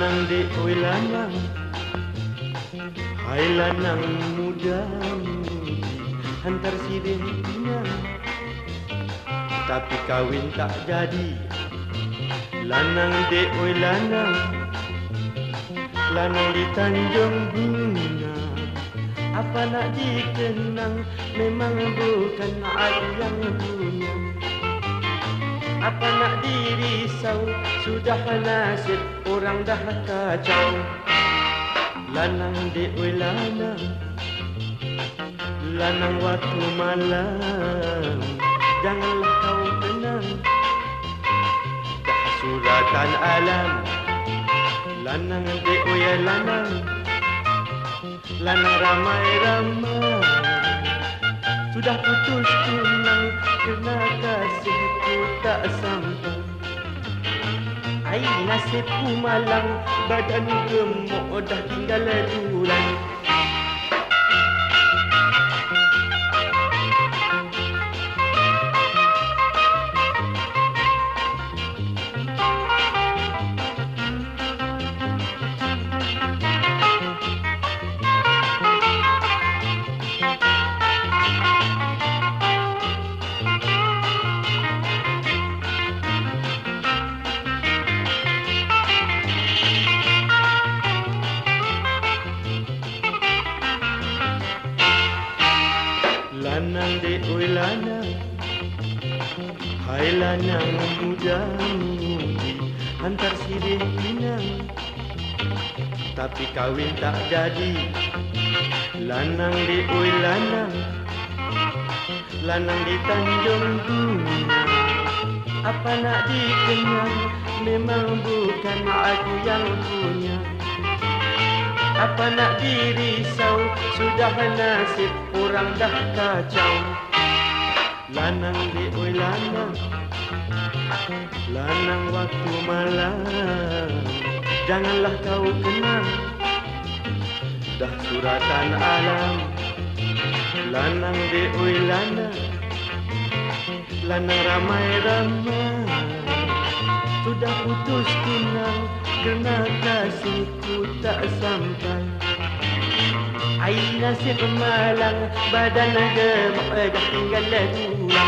dek oi lanang. Hai lanang muda mudi Hantar sirih pinang Tapi kawin tak jadi. Lanang dek oi lanang. Lanang di Tanjung Bunga. Apa nak dikenang Memang bukan yang punya Apa nak dirisau? Sudah nasib orang dah kacau. Lanang dek oi lanang. Lanang waktu malam. Janganlah kau tenang. Dah suratan alam. Lanang dek oi lanang. Lanang ramai-ramai. Sudah putus tunang. Kena kasihku tak sampai Ai nasibku malang Badan gemuk dah tinggal tulang Lanang de oi lanang Hai lanang muda mudi Hantar sirih pinang Tapi kawin tak jadi. Lanang de oi lanang Lanang di Tanjung Dunia Apa nak dikenang Memang bukan aku yang punya apa nak dirisau Sudah nasib orang dah kacau. Lanang di oi lanang. Lanang waktu malam. Janganlah kau kenang Dah suratan alam. Lanang di oi lanang. Lanang ramai-ramai Sudah putus tunang kerana kasihku tak sampai? Air nasib malang, badan gemuk, dah tinggal dua